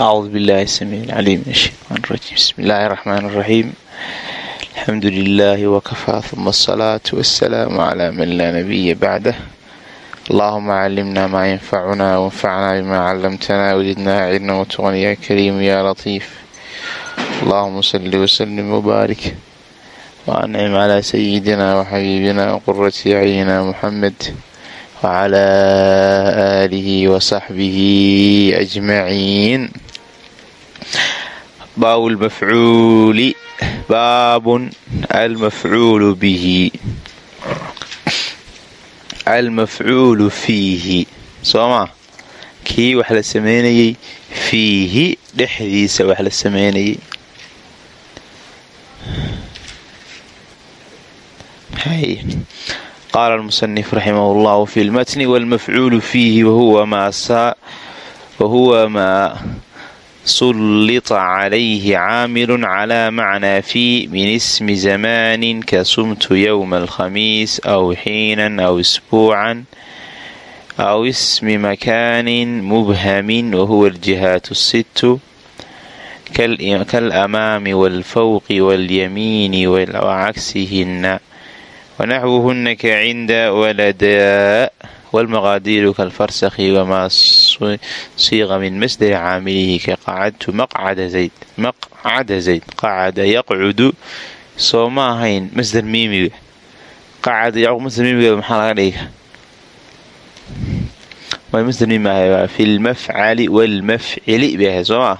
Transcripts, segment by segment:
أعوذ بالله السميع العليم من الشيطان الرجيم بسم الله الرحمن الرحيم الحمد لله وكفى ثم الصلاة والسلام على من لا نبي بعده اللهم علمنا ما ينفعنا وانفعنا بما علمتنا وزدنا علما وتغني يا كريم يا لطيف اللهم صل وسلم وبارك وأنعم على سيدنا وحبيبنا وقرة أعيننا محمد وعلى آله وصحبه أجمعين baabu lmafcuuli baabun almafcuulu bihi. Almafcuulu fiihi. Soomaa kii wax la sameynayey fiihi dhexdiisa wax la sameynayey qaala almusanif raximah llahu fi lmatni wlmafcuulu fiihi wahuwa maa sullita calayhi caamilun calaa macnaa fii min ismi zamaanin ka sumtu yowma alkhamiis aw xiinan aw isbuucan aw ismi makaanin mubhamin wahuwa aljihaatu sittu kalamaami waalfawqi waalyamiini wacagsihina wanaxwuhuna ka cinda waladaa wlmaqaadiiru kalfarsakhi wamaa siiqa min masdari caamilihi ka qacadtu maqcada zayd qacada yaqcudu soo ma ahayn masdar miimiga masdar miimigeeda maxaa laga dhiga masdar miimi ahay fi lmafcali wlmafcili bay ahayd soo maa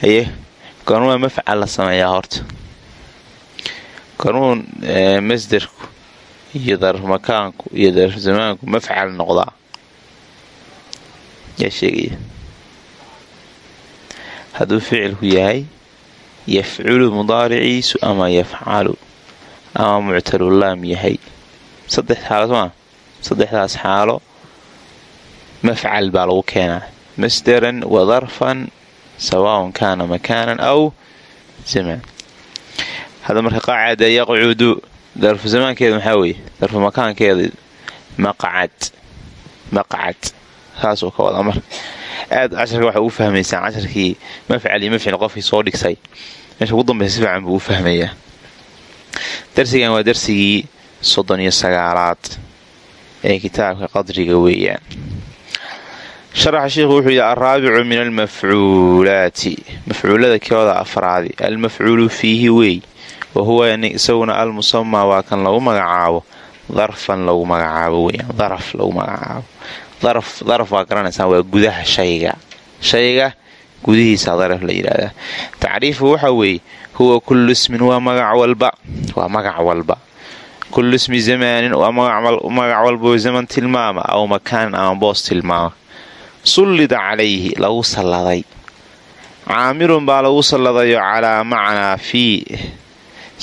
haye goormaa mafcal la sameeyaa horta goormuu masdarku iyo darf makaanku iyo darf zamaanku mafcal noqdaa? Yaa sheegaya. Hadduu ficilku yahay yafculu mudaariciisu ama yafcalu ama muctalulaam yahay. Saddex xaalo somaa saddexdaas xaalo mafcal baa lagu keenaa. Masdaran wa darfan sawaaun kaana makaanan aw zamaan. Hadda marka qacada yaqcudu darfu zamaankeeda maxaa weeye? darfu makaankeeda maqcad maqcad. Saasuu ka wadaa marka aad casharka waxay ugu fahmaysaan casharkii mafcal iyo mafcil qofkii soo dhigsay. Meesha ugu dambaysa si fiican buu u fahmayaa. Darsigan waa darsigii soddon iyo sagaalaad ee kitaabka qadriga weeyaan. Sharaxa sheikhu wuxuu yidhi alraabicu min almafcuulaati. Mafcuulada kooda afraadi. Almafcuulu fiihi wey wahuwa isaguna almusamaa waa kan lagu magacaabo. Darfan lagu magacaabo weyaan daraf lagu magacaabo. Daraf waa garanaysaan waa gudaha shayga. Shayga gudihiisa daraf la yidhaahdaa tacriifu waxa weeye huwa kullu ismin waa magac walba. Waa magac walba. Kullu ismi zamaanin waa magac walba zaman tilmaama aw makaanin ama boos tilmaama. Sullida calayhi lagu salladay. Caamilun baa lagu salladayo calaa macnaa fii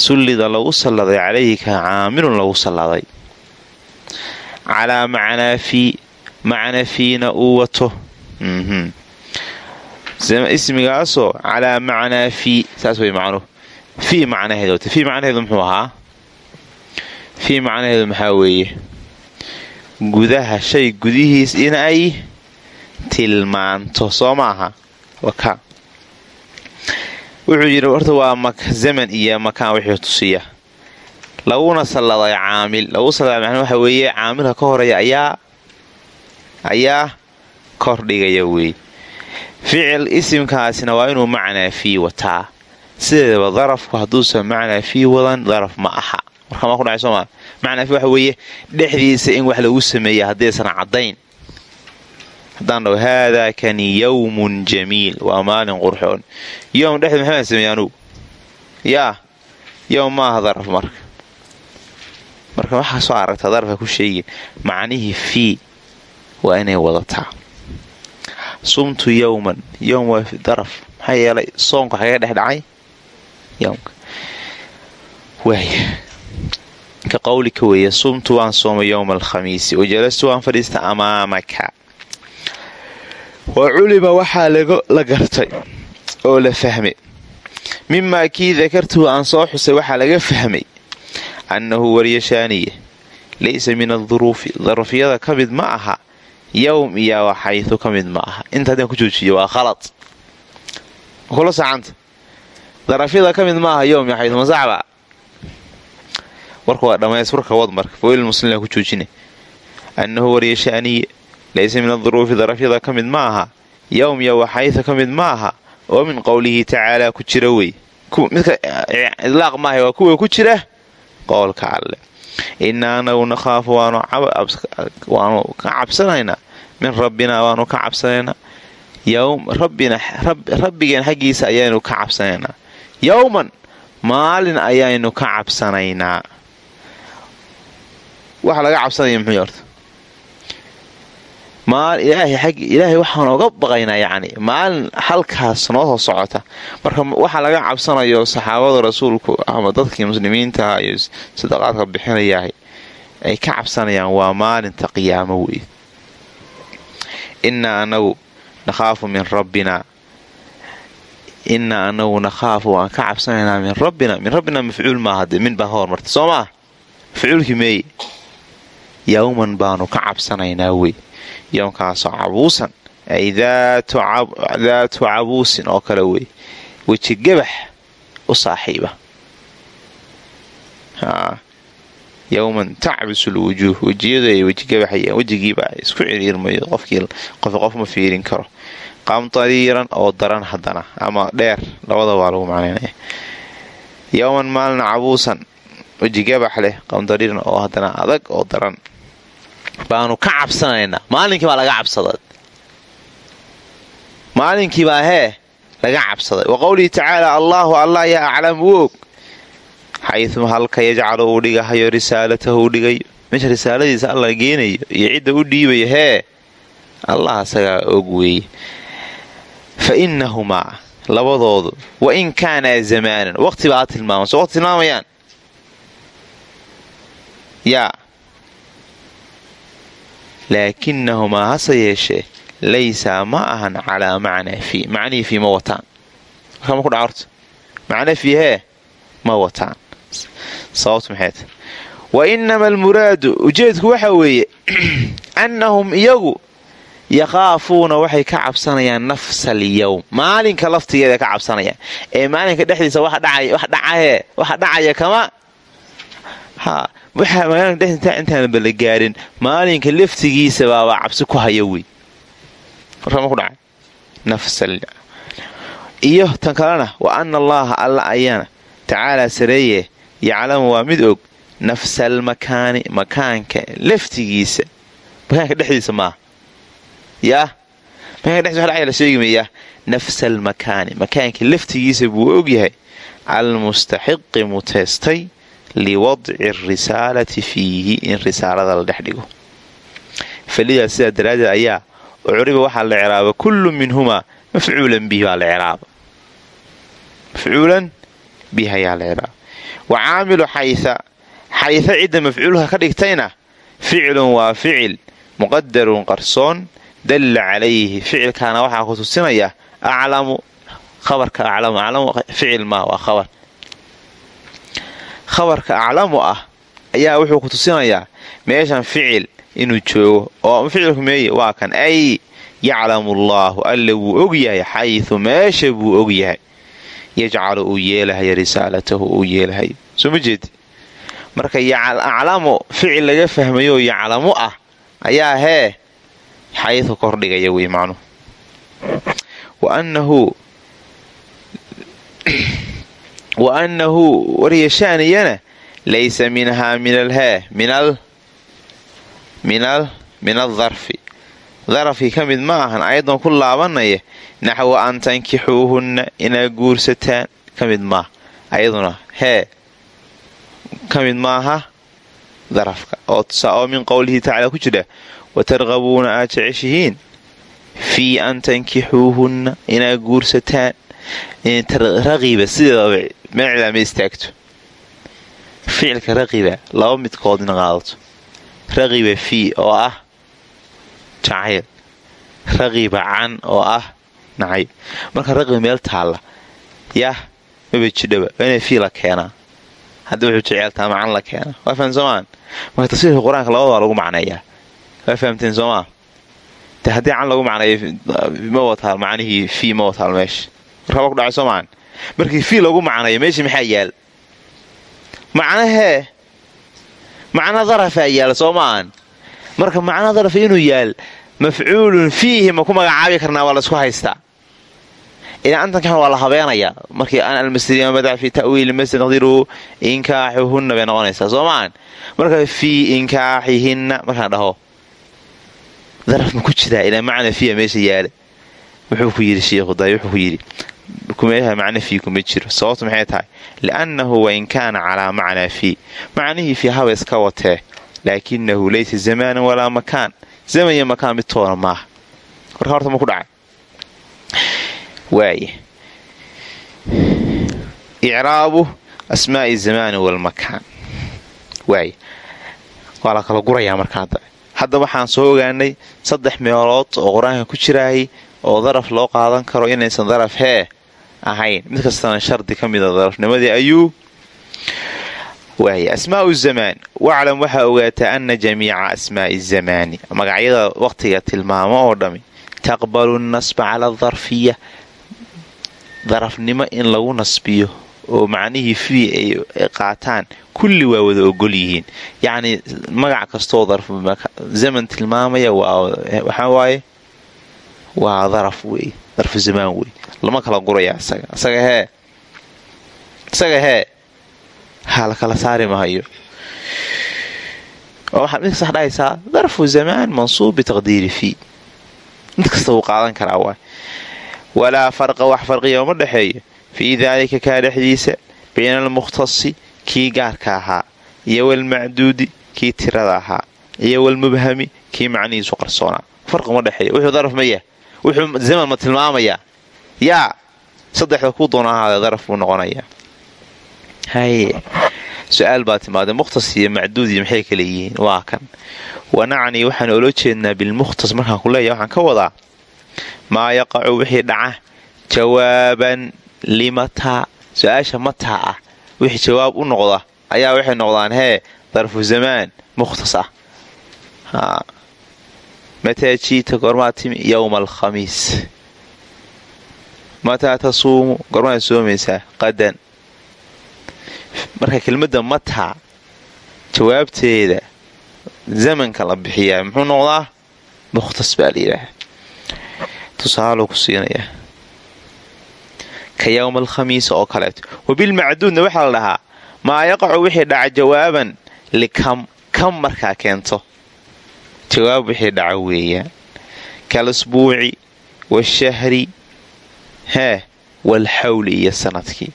sullida lagu salladay calayhi ka caamilun lagu salladay. Calaa macnaa fii macna fiina uu wato. Ismigaasoo calaa macnaa fii saas way macnuhu fii macnaheedu wata fii macnaheedu muxuu ahaa? Fii macnaheedu maxaa weeye? Gudaha shay gudihiis in ay tilmaanto soo maaha waka wuxuu yidhi horta waa zaman iyo makaan wixii tusiya. Laguna salladay caamil lagu salladay macnaa waxa weeye caamilka ka horreeya ayaa ayaa kordhigaya weeye ficil isimkaasina waa inuu macnaa fii wataa. Sideedaba darafku hadduusan macnaa fii wadan daraf ma aha. Warkamaa ku dhacay sooma macnaa fii waxa weeye dhexdiisa in wax lagu sameeya haddaysan caddayn haddaan dhaho haadaa kani yawmun jamiil waa maalin qurxoon. Yowm dhexdeed maxaaan sameeye anugu yaa yowm maaha daraf marka. Marka waxaa soo aragtaa darafka ku sheegin macnihii fii waa inay wadataa. Sumtu yowman yowm waa daraf maxaa yeelay soonka xaga dhex dhacay? Ka qawlika weeye sumtu waan soomay yowma alkhamiisi wajalastu waan fadhiista amaamaka wa culima waxaa la gartay oo la fahmay. Mimaa kii dakartuhu aan soo xusay waxaa laga fahmay annahu waryashaaniye laysa min aduruufi darafyada ka mid ma aha yowm iyo waxaytu ka mid ma aha. Inta haddaan ku joojiyo waa khalad. Kula saacanta? Darafyada ka mid maaha yowm iyo xaytu masaxba warka waa dhammays warka wad marka fawil muslimla ku joojina annahu wariya sha'niye laysa min aduruufi darafyada ka mid ma aha yowm iyo waxaytu ka mid ma aha oo min qowlihi tacaalaa ku jira wey idlaaq maaha waa kuwa ku jira qowlka alle innaa anagu nakhaafu waanu ka cabsanaynaa min rabbinaa waanu ka cabsanaynaa rabbigeen xaggiisa ayaanu ka cabsanaynaa yowman maalin ayaynu ka cabsanaynaa ilaahay waxaan oga baqaynaa yacni maalin halkaas noo soo socota. Marka waxaa laga cabsanayo saxaabada rasuulku ama dadkii muslimiintaha iyo sadaqaadka bixinayaah ay ka cabsanayaan waa maalinta qiyaamo wey innaa anagu nakhaafu min rabbina. Innaa anagu nakhaafu waan ka cabsanaynaa min rabbina. Min rabbina mafcuul maaha de min baa ka hormartay soo maa mafcuulkii meeye. Yowman baanu ka cabsanaynaa wey yowmkaasoo cabuusan ay daatu cabuusin oo kale wey. Weji gabax u saaxiiba. Yowman tacbus lwujuuh wejiyadu ay wejigabaxayaan wejigiiba isku ciriirmayo qofkii qof ma fiirin karo. Qamtariiran oo daran haddana ama dheer labada waa lagu macnaynaya yowman maalin cabuusan. Wejigabax leh qamtariiran oo haddana adag oo daran baanu ka cabsanaynaa maalinkii baa laga cabsaday? Maalinkiibaa hee laga cabsaday. Wa qowlihi tacaala allaahu allah yaa aclamu u og xayuma halka yajcalu uu dhigahayo risaalatahu u dhigayo meesha risaaladiisa alla geenayo iyo cidda u dhiibayo hee. Allah asagaa og weeye. Fa innahumaa labadoodu wa in kaanaa zamaanan. Waqti baa tilmaama soo waqti tilmaamayaan? Yaa laakinahumaa hase yeeshee laysaa ma ahan calaa macnaa fii macnihii fii ma wataan markaa ma ku dhaca horta macna fii hee ma wataan sababtu maxay wa inama almuraadu ujeedku waxa weeye annahum iyagu yakhaafuuna waxay ka cabsanayaan nafsa alyowm maalinka laftigeeda ka cabsanayaan ee maalinka dhexdiisa wax dhacahee waxa dhacaya kama waxaa magaalada dhexdiisa intaanba la gaarin maalinka laftigiisa baabaa cabsi ku haya wey. Iyo tan kalena wa ana allaaha alla ayaana. Tacaalaa sareeye yaclamu waa mid og. Nafsal makaani makaanka laftigiisa. Makaanka dhexdiisa maaha. Yaa makaanka dhexdiisa wax dhacaya la sheegimayaa nafsal makaani makaanka laftigiisa buu ogyahay almustaxiqi muteestay liwadci risaalati fiihi in risaalada la dhex dhigo. Falidaas sidaa daraaddeed ayaa ucriba waxaa la ciraaba kullu minhumaa mafcuulan bihi baa la ciraaba mafcuulan bihi ayaa la ciraaba wa caamilu xayha xayha cidda mafcuulka ka dhigtayna ficlun waa ficil muqadarun qarsoon dalla calayhi ficilkaana waxaa ku tusinaya aclamu khabarka aclamu aclamu ficil maa waa khabar khabarka aclamu ah ayaa wuxuu ku tusinayaa meeshan ficil inuu joogo oo ficilku meeye waa kan ay yaclamu allaahu alla wuu ogyahay xaysu meesha buu ogyahay yajcalu uu yeelahayo risaalatahu uu yeelahayo soo ma jeedi marka aclamu ficil laga fahmayo yaclamu ah ayaa hee xaysu kordhigaya wey macnuhu wa annahu wa annahu waryashaaniyana laysa minhaa min alhee min aldarfi darafkii ka mid ma ahan ayadoon ku laabanaya naxwa an tankixuuhunna inaad guursataan ka mid maaha ayaduna hee ka mid maaha darafka oo min qowlihi tacala ku jira watarqabuuna aad jeceshihiin fii an tankixuuhunna inaad guursataan raqiba sideedaba meecdaa ma istaagto ficilka raqiba laba midkoodna qaadato raqiba fii oo ah jacayl raqiba can oo ah nacayb marka raqiba meel taalla yah maba jidhaba waa ina la keenaa haddii wuxuu jeceeltaa macan la keenaa waa fahan soomaan marka tafsiirka qur'aanka labada lagu macneeyaa waa fahamteen soomaa haddii can lagu macneeyo ma wataal macnihii fii ma wataal meesha raba ku dhacay soo maan markii fii lagu macnayo meesha maxaa yaal? Macnahee macna darafaa yaal soo marka macna daraf inuu yaal mafcuulun fiihi ma ku magacaabi karnaa waa laysku haystaa. Idaa antankan waa la habeenayaa markii an almasriya madac fi ta'wiili masjid naqdiruhu inkaaxuhunna bay noqonaysaa soo maahan marka fii inkaaxihinna markaan dhaho. Daraf ku jiraa ilaa macna fiiha meesha yaalla wuxuu ku yidhi shiikhu day wuxuu ku yidhi kumeeyaha macna fii kuma jiro. Sababtu maxay tahay? Liannahu wain kaana calaa macnaa fii. Macnihii fii haba iska watee laakinahu laysa zamaanan walaa makaan. Zaman iyo makaan mid toona maaha. Warka horta ma ku dhacay. Waaya icraabu asmaa'i zamaani walmakaan waaya waa la kala gurayaa marka hadda. Hadda waxaan soo ogaanay saddex meelood oo qur'aanka ku jiraayay oo daraf loo qaadan karo inaysan daraf hee ahayn. Mid kastana shardi ka mida darafnimadii ayuu waaya asmaau zamaan waclam waxaa ogaataa ana jamiica asmaa'i zamaani. Magacyada waqtiga tilmaamo oo dhammi taqbalu nasba cala adarfiya darafnimo in lagu nasbiyo oo macnihii fii ay qaataan kulli waa wada ogol yihiin. Yacnii magac kastooo zaman tilmaamaya waxaa waaye waa daraf wey darfu zamaan wey lama kala guraya isaga. Isaga hee. Isaga hee. Ha la kala saari mahayo oo waxaad mid kasta dhahaysaa darfu zamaan mansuub bitaqdiiri fii. Mid kasta wuu qaadan karaa waay. Walaa farqa wax farqiya uma dhexeeyo. Fii daalika kaa dhexdiisa bayna almukhtasi kii gaarka ahaa. Iyo walmacduudi kii tirada ahaa. Iyo walmubhami kii macnihiisu qarsoonaa. Farqi uma dhexeeyo. Wuxuu daraf ma yah wuxuu zaman ma tilmaamayaa yaa saddexda kuu doona ahaadee daraf buu noqonayaa. Su'aal baa timaadee mukhtas iyo macduud iyo maxay kale yihiin? Waa kan. Wanacnii waxaan oola jeednaa bilmukhtas markaan ku leeyahay waxaan ka wadaa maa yaqacu wixii dhaca jawaaban limataa su'aasha mataa ah wixii jawaab u noqda ayaa waxay noqdaan hee darfu zamaan mukhtas ah mataa jiita goormaa timi yowma alkhamiis mataa tasuumu goormaad soomaysaa qadan marka kelmadda mataa jawaabteeda zamanka la bixiyaa muxuu noqdaa mukhtas baa layidhaaha tusaaluu ku siinayaa ka yowma alkhamiis oo kaleeto wabilmacduudna waxaa la dhahaa maa yaqacu wixii dhaca jawaaban likam kam markaa keento jawaab wixii dhaca weeyaan. Kalasbuuci washahri hee walxawli iyo sannadkii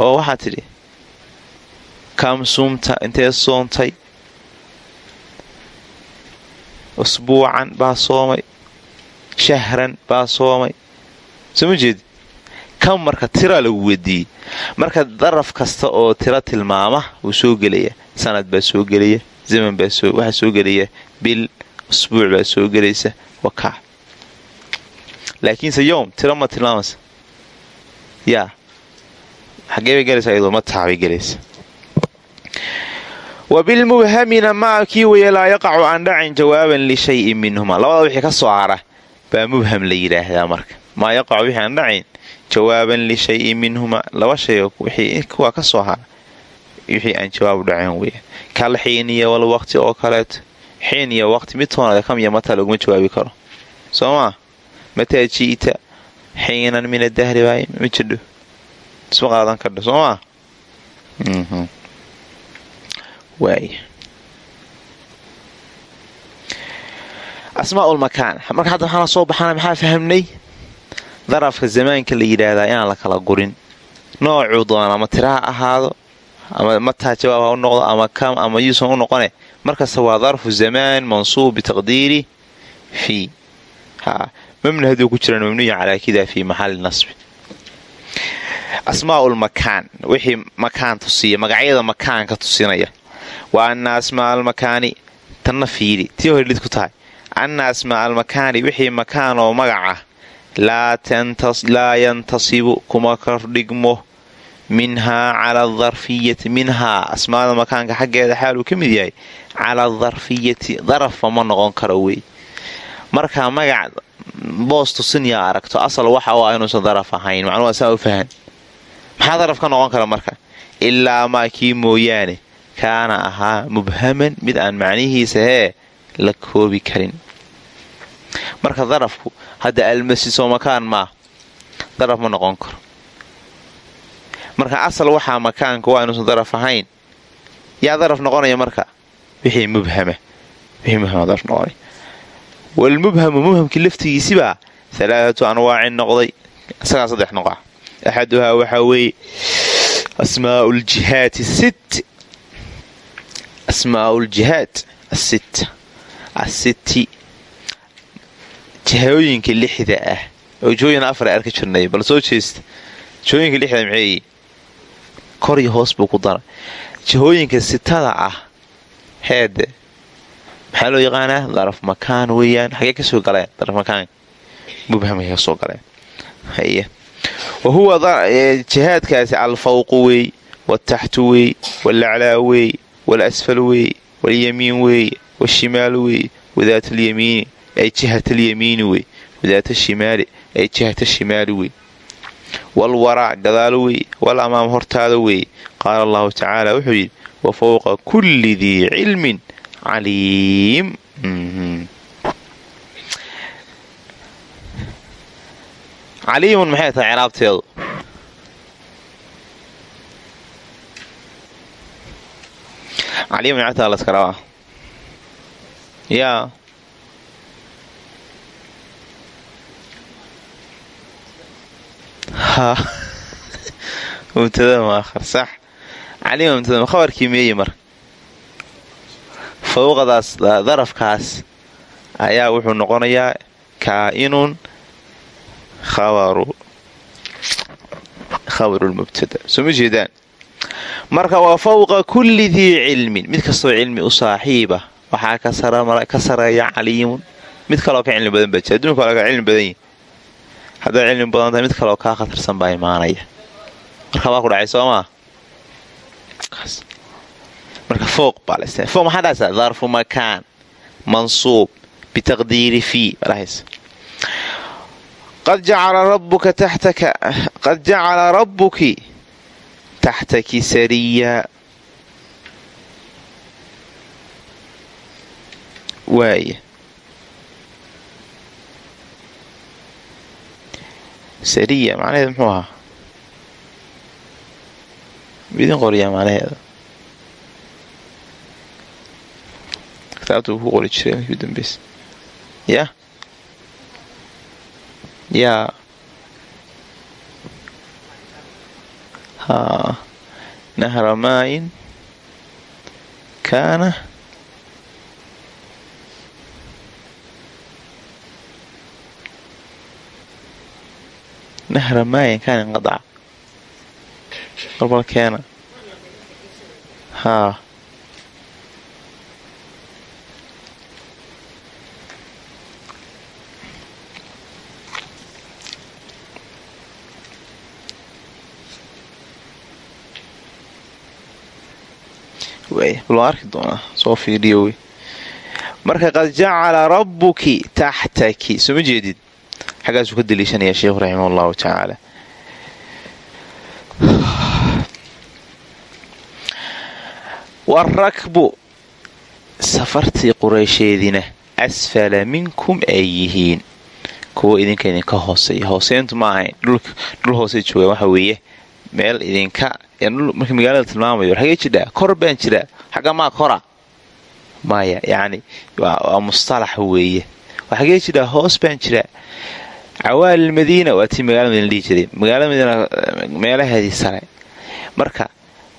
oo waxaa tidhi kam suumta intee soontay? Usbuucan baa soomay shahran baa soomay. Soo ma jeedi? Kam marka tiraa lagu weydiiyey marka daraf kasta oo tiro tilmaama wuu soo gelaya sanad baa soo gelaya zaman baa waxaa soo gelaya bil usbuuc baa soo gelaysa wakaa laakiinse yowm tiro ma tilmaamaysa yaa xaggee bay gelaysaa iyadoo mataa bay gelaysa wa bilmubhamina maa kii weye laa yaqacu aan dhacin jawaaban lishayin minhuma. Labada wixii ka soo hara baa mubham la yidhaahdaa marka. Maa yaqacu wixii aan dhacin jawaaban lishayin minhuma. Laba shay kuwaa ka soo hara wixii aan jawaabu dhaceen weya kal wal waqti oo kaleeto xiin iyo waqti mid toonada kamiya mataa laguma jawaabi karo soo maa mataa ji'ta xiinan min adahri baay ma jidho isma qaadan kardho soo maa waaya asmaa ulmakaan marka hadda waxaana soo baxana maxaa fahamnay darafka zamaanka la yidhaahdaa inaan la kala gurin noocuu doona ama tira ha ahaado ama mataa jawaab ha u noqdo ama kam ama yuusan u noqone markasta waa darfu zamaan mansuub bitaqdiiri fii mamna haduu ku jiran mamnuya calaa kida maxali nasbi. Asmaa'ul makaan wixii makaan tusiya magacyada makaanka tusinaya. Wa anna asmaa almakaani tanna fiidi tii hore lid ku tahay. Anna asmaa almakaani wixii makaan oo magaca laa yantasibu kuma kordhigmo minhaa cala adarfiyati minhaa asmaada makaanka xaggeeda xaaluu ka mid yahay cala adarfiyati darafba ma noqon karo wey. Markaa magac boos tusinyaa aragto asal waxa u ah inuusan daraf ahayn macnuhu saa u fahan. Maxaa daraf ka noqon kara marka? Ilaa maa kii mooyaane kaana ahaa mubhaman mid aan macnihiisa hee la koobi karin. Marka darafku hadda almasiso makaan maa daraf ma noqon karo marka asal waxaa makaanka waa inuusan daraf ahayn. Yaa daraf noqonaya marka? Wixii mubhama walmubhamu mubhamkii laftigiisibaa alaaatu anwaacin noqday. Isagaa saddex noqoa axaduhaa waxaa weeye ljihaati sit ljihaad asit asitti. Jihooyinka lixda ah. Oo jihooyin afar arki jirnay bal soo jeesta. Jihooyinka lixda maxeeyi kor iyo hoos buu ku dara jihooyinka sitada ah heede maxaa loo yaqaanaa? Daraf makaan weeyaan. Xagee ka soo galeen? Daraf makaan. Mubhamkay ka soo galeen. Wa huwa jihaadkaasi alfawqu weey wataxtu weey walaclaa weey walasfal weey walyamiin weey washimaal weey wadaat alyamiini ay jihat alyamiini wey wadaata shimaali ay jihata shimaali wey walwaraac gadaalo wey wal amaam hortaada wey qaala allahu tacaala wuxuu yidhi wa fowqa kulli dii cilmin caliim caliimun maxay tahay ciraabteedu rabaa yaa khabarkii meeye marka fawqadaas darafkaas ayaa wuxuu noqonayaa kaa'inun khabarulmubtada soo ma jeedaan? Marka waa fawqa kulli dii cilmin. Mid kastoo cilmi u saaxiiba ka sareeya caliimun. Mid kaloo ka cilmi badan baa jira. Adduunka laga cilmi badan yihi haddaad cilmi badan mid kaloo kaa khatarsan baa imaanaya. Marka baa ku dhacay soo maa marka fooq baa la istaa fooq maxaa dhahaysaa darfu makaan mansuub bitaqdiiri fii baa dhahaysa qad jacala rabbuka taxtaka qad jacala rabbuki taxtaki sariya. Waaya sariya macnaheedu muxuu ahaa idin qoriyaa macnaheeda kitaabta uu ku qori jiray markii dambaysa ya yaa nahra maayin kaana nahra maayin kaana inqadaca balbal keena haa bal waan arki doonaa soo fiiriyo wey marka qad jacala rabbuki taxtaki soo ma jeedid xaggaasuu ka daliishanayaa sheikhu raximah allahu tacaala warakbu safartii qureysheedina asfala minkum ay yihiin kuwa idinka idinka hooseeya hooseyntu ma ahayn dhul hoose jooga waxa weeye meel idinka marka magaalada tilmaamayo xagee jidhaa kor baan jiraa xagga maa kora maya yacni waa mustalax weeye xagee jidhaa hoos baan jiraa cawaali madiina waa tii magaalada madiina dhihi jiray magaalada madiina meelaheedii sare marka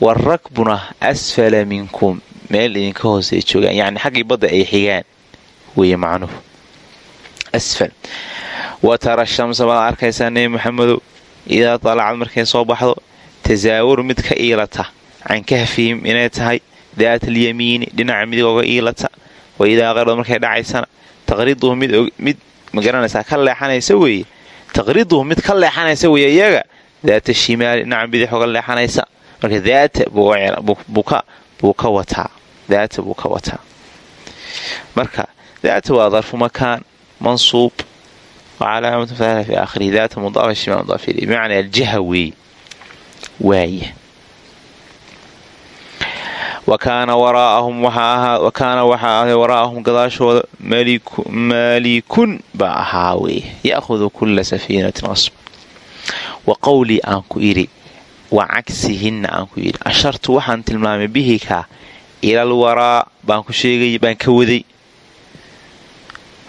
warakbuna asfala minkum meel idinka hoose ay joogaan yacni xaggii badda ay xigaan weeye macnuhu asfal wa tara shamsa baad arkaysaa nebi maxamedow idaa dalacad markay soo baxdo tasaawuru mid ka iilata can kahfihim inay tahay daata alyamiini dhinaca midig oga iilata wa idaa qarad markay dhacaysana taqriduhu mid ma garanaysaa ka leexanaysa weeye? Taqriduhu mid ka leexanaysa weeye iyaga. Daata shimaali dhinaca bidix oga leexanaysa. Marka daata buu ka wataa. Daata buu ka wataa. Marka daata waa darfu makaan mansuub wacalaamatu fi aakhirihi. Daata mudaafa shima mudaaf ilay bimacnaa aljaha weeye. Waaya wa kaana waxaa ahay waraa'ahum gadaashooda maalikun baa ahaa weeye ya'hudu kulla safiinatin qasb wa qowlii aan ku idhi wa cagsihinna aan ku yidhi ashartu waxaan tilmaamay bihikaa ilal waraa baan ku sheegay baan ka waday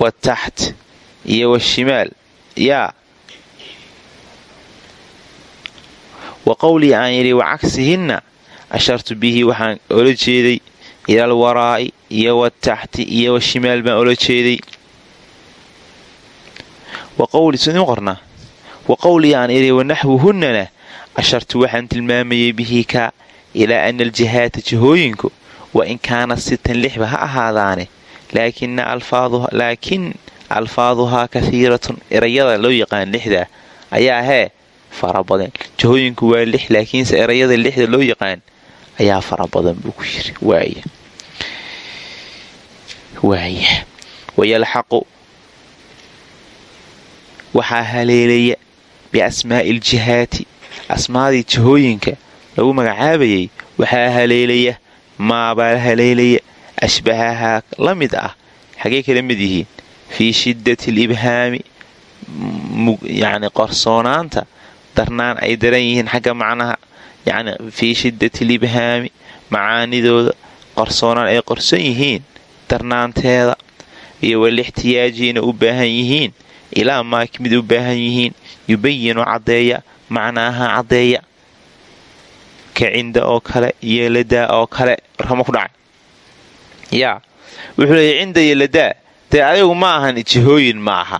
wataxt iyo washimaal yaa wa qowlii aan yidhi wa cagsihinna ashartu bihi waxaan ola jeeday ilal waraa'i iyo wataxti iyo washimaal baan ola jeeday. Qornaa wa qowlii aan idhi wanaxwuhunnana ashartu waxaan tilmaamayay bihi kaa ilaa ana aljihaata jihooyinku wa in kaana sitan lixba ha ahaadaane laakin alfaaduhaa kahiiratun erayada loo yaqaan lixda ayaa hee fara badan. Jihooyinku waa lix laakiinse erayada lixda loo yaqaan ayaa fara badan buu ku yiri waaya waaya wayalxaqu waxaa haleelaya biasmaa'i aljihaati asmaadii jihooyinka lagu magacaabayay waxaa haleelaya maabaa haleelaya ashbahahaa la mid ah xagee kala mid yihiin fii shiddati alibhaami yacni qorsoonaanta darnaan ay daran yihiin xagga macnaha yacni fii shiddati alibhaami macaanidooda qorsoonaan ay qorson yihiin darnaanteeda iyo walixtiyaajiina u baahan yihiin ilaa maaki mid u baahan yihiin yubayinu caddeeya macnaaha caddeeya ka cinda oo kale iyo ladaa oo kale warkama ku dhacay yaa wuxuu leeya cinda iyo ladaa dee adigu ma ahan jihooyin ma aha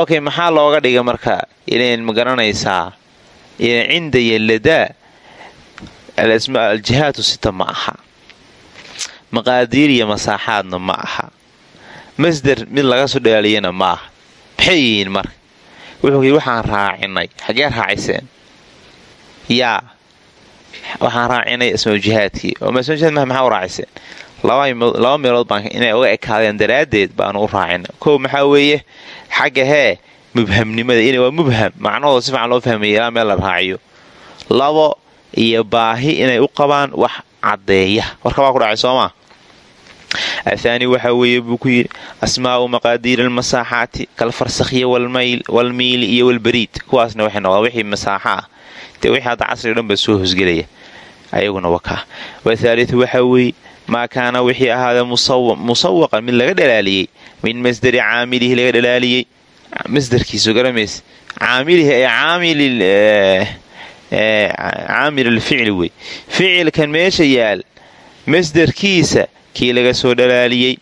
okay maxaa looga dhigay marka inayn ma garanaysaa cinda iyo ladaa aljihaatu sita ma aha. Maqaadiir iyo masaaxaadna ma aha. Masder mid laga soo dhalaaliyana ma aha. Maxay yihiin marka? Wuxuu yidhi waxaan raacinay. Xaggee raaciseen? Yaa. Waxaan raacinay asmaujihaadkii oo masmaujihaad maxaa u raaciseen? Laba meelood inay uga ekaadeen daraaddeed baanu u raacinay. Kow maxaa weeye? Xagga hee mubhamnimada in waa mubham macnahooda si fiican loo fahmaya ilaa meel la raaciyo. Labo iyo baahi inay u qabaan wax caddeeya. Warka baa ku dhacay soomaa athaani waxaa weeye buu ku yidhi asmaa'u maqaadiiri almasaaxaati kalfarsakhiya walmiili iyo walbariid kuwaasna waxay noqdaan wixii masaaxa ah. Dee wixii hadda casriga dhan baa soo hosgelaya ayaguna wakaa wathaalitu waxaa weeye maa kaana wixii ahaada musawaqan mid laga dhalaaliyey min masdari caamilihi laga dhalaaliyey masdarkiisu garamaysa caamilihi ee caamil alficli wey. Ficilkan meesha yaal masdarkiisa kii laga soo dhalaaliyey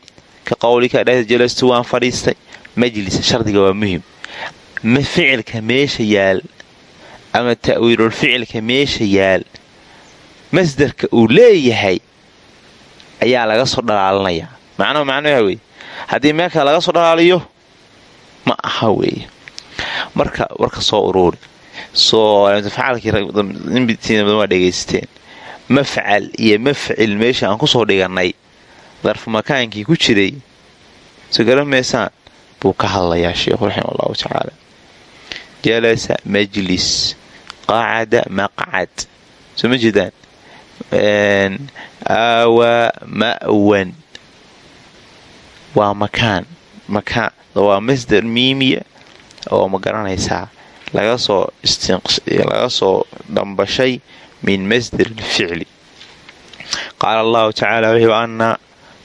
ka qowlika dheh jalastu waan fadhiistay majlis shardiga waa muhiim. Ficilka meesha yaal ama ta'wiilul ficilka meesha yaal masdarka uu leeyahay ayaa laga soo dhalaalinayaa macnuhu macnuha wey. Haddii meelka laga soo dhalaaliyo ma aha weeye marka warka soo uruuri soofacalkiinbaa dhegaysteen mafcal iyo mafcil meesha aan ku soo dhigannay. Darfu makaankii ku jiray. So garamaysaan buu ka hadlayaa sheikhu raxima tacaala. Jalasa majlis. Qacada maqcad. Soo ma jeedaan aawaa ma'wan. Waa makaan makaan waa masdar miimiya oo ma garanaysaa laga soo dhambashay min masdar alficli qaala allahu tacaala wuxuu annaa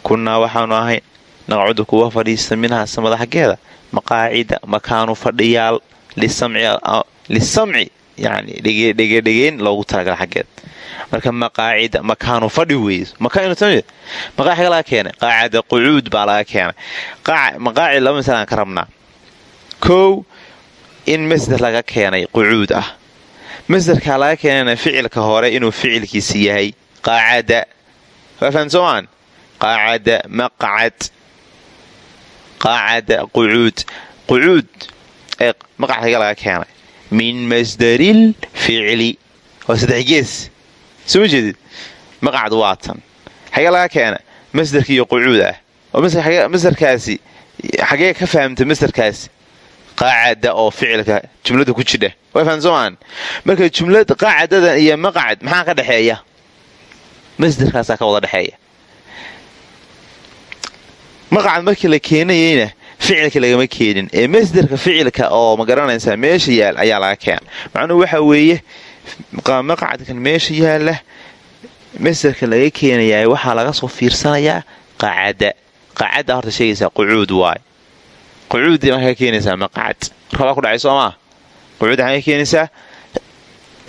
kunnaa waxaanu ahayn naqcudu kuwa fadhiista minhaa samada xaggeeda maqaacida makaanu fadhiyaal lisamci yani dhegedhegeyn loogu talagala xaggeed. Marka maqaacida makaanu fadhi weys. Maqaaciga laga keenay. Qaacada qucuud baa laga keenay. Maqaacid laba masalaan ka rabnaa kow in masder laga keenay qucuud ah. Masderkaa laga keenayna ficilka hore inuu ficilkiisi yahay qaacada. Waa fahan soomaan? Qaacada maqcad qaacada qucuud. Qucuud ee maqackiga laga keenay min masdaril ficli waa gees. Soo ma jeedid? Maqacdu waa tan. Xagee laga keena? Masdarka iyo qucuud ah. Oo masdarkaasi xagee ka fahamta masderkaas qaacada oo ficilka jumlada ku jidha. Way fahamta soomaan? Marka jumlada qaacadadan iyo maqcad maxaa ka dhexeeya masderkaasaa ka wada dhexeeya maqcad markii la keenayeyna ficilka lagama keenin. Ee masderka ficilka oo ma garanaysaa meesha yaal ayaa laga keena macnuhu waxa weeye maqcadkan meesha yaalla masderka laga keenayaa waxaa laga soo fiirsanayaa qaacada qaacadda horta sheegaysaa qucuud waay qucuuddii markaa keenaysaa maqcad. Rabaa ku dhacay soomaa qucuud maxay keenaysaa?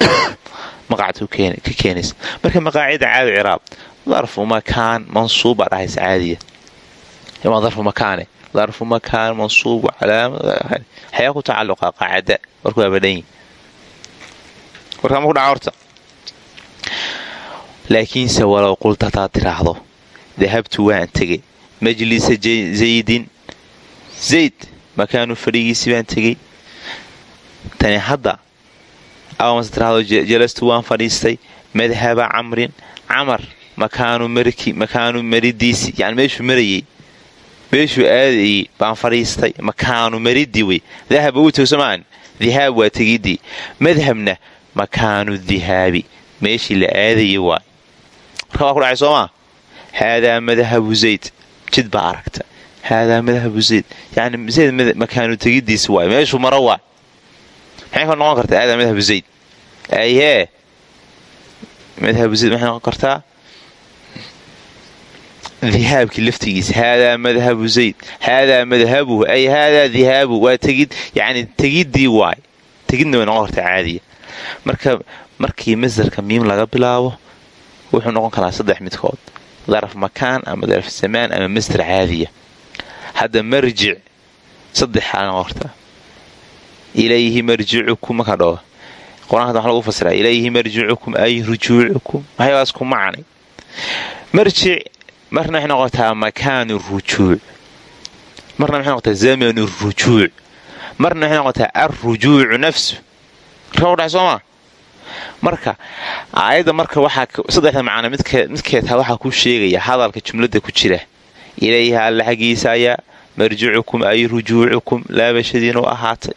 Maqcad ka keenaysa. Marka maqaacida caadi ciraab darfu makaan mansuub dhahaysa caadiya darfu makaane darfu makaan mansuub calaamad ku tacaluqa qaacada warku waa badhanyi warkaa ma ku dhaca horta laakiinse walow qulta hataad tiraahdo dahabtu waan tegey majlisa zaydin zayd makaanu fadhigiisi baan tegey tani hadda amase tiraahdo jalastu waan fadhiistay madhaba camrin camar makaanu maridiisi yani meeshuu marayey meeshuu aadayey baan fadhiistay makaanu maridii wey. Dahaba uu tegsomaan dihaab waa tegidii madhabna makaanu dihaabi. Meeshii la aadayay waay marka waa ku dhacay soomaa? Haadaa madhabu zayd. Jid baa aragta. Haadaa madhabu zayd. Yani zayd makaanu tegidiisi waay meeshuu maro waay maxay ka noqon kartaa haadaa madhabu zayd? Ayhee madhabu zayd maxay noqon kartaa dihaabkii laftigiisa haadaa madhabu zayd haadaa madhabuhu ay haadaa dihaabu waa tegid yani tegidii waay tegidna way noqon kartaa caadiya marka markii masdarka miim laga bilaabo wuxuu noqon karaa saddex midkood daraf makaan ama daraf zamaan ama masdar caadiya hadda marjic saddex aa noqon kartaa ilayhi marjicukum marka dhao qur'aanka waxa lagu fasiraa ilayhi marjicukum ay rujuucukum marna waxay noqotaa makaanu rujuuc marna waxay noqotaa zamanu rujuuc marna waxay noqotaa alrujuucu nafsu marka udhaxay soo maa marka aayadda marka waxaa saddexda macno midkeedha waxaa ku sheegaya hadalka jumlada ku jira ilayha alla xaggiisa ayaa marjicukum ay rujuucukum laabashadiinu ahaatay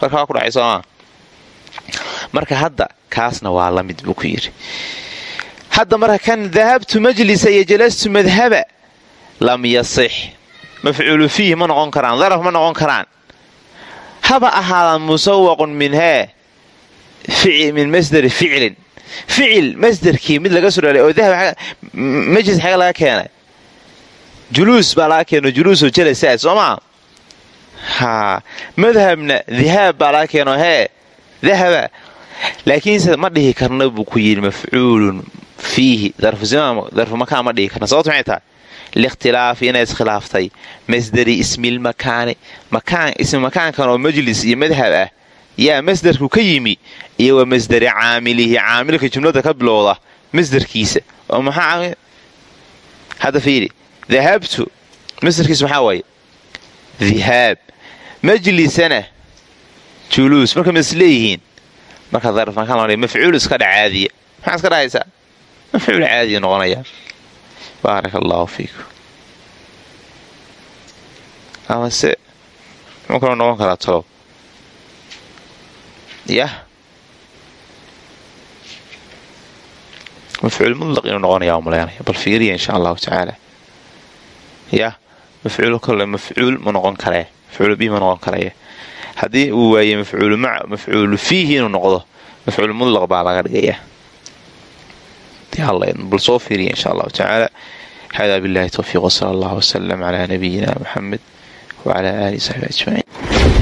marka waa ku dhacay soomaa marka hadda kaasna waa la mid buu ku yidhi hadda marka kan dahabtu majlisa iyo jalastu madhaba lam yasix mafcuulu fiih ma noqon karaan daraf ma noqon karaan. Haba ahaadaan musawaqun min hee min masdari ficlin ficil masdarkii mid laga soo dhalay oo majlis xaga laga keenay. Juluus baa laga keeno juluusoo jalasaa soo maa haa madhabna dihaab baa laga keeno hee dahaba. Laakiinse ma dhihi karna buu ku yidhi mafcuulun fiihi darfu makaan ma dhihi karna sababto maxay tahay likhtilaafi inay iskhilaaftay masdari ismilmakaani ismi makaankan oo majlis iyo madhab ah yaa masdarku ka yimi iyo wa masdari caamilihi caamilka jumlada ka bilowda masdarkiisa oo maxaa hadda fiiri dahabtu masdarkiisa maxaa waaye dihaab majlisana juluus marka ma is leeyihiin marka darf makaan mafcuul iska dha caadiya maxaa iska dhahaysaa mafcuul caadiya noqonaya baaraka allaahu fiikum amase muxuu kaloo noqon karaa tolob yah mafcuul mudlaq inuu noqonaya u malaynaya bal fiiriya insha allahu tacaala yah mafcuul kole mafcuul ma noqon karee mafcuul bi ma noqon karaya haddii uu waaye mafcuulu fiihi inuu noqdo mafcuul mudlaq baa laga dhigayaa bal soo fiiriya insha allahu tacaala hada billahi towfiiq wsala allah wslm cla nabiyina muxamed wcla alihi saxbi ajmaciin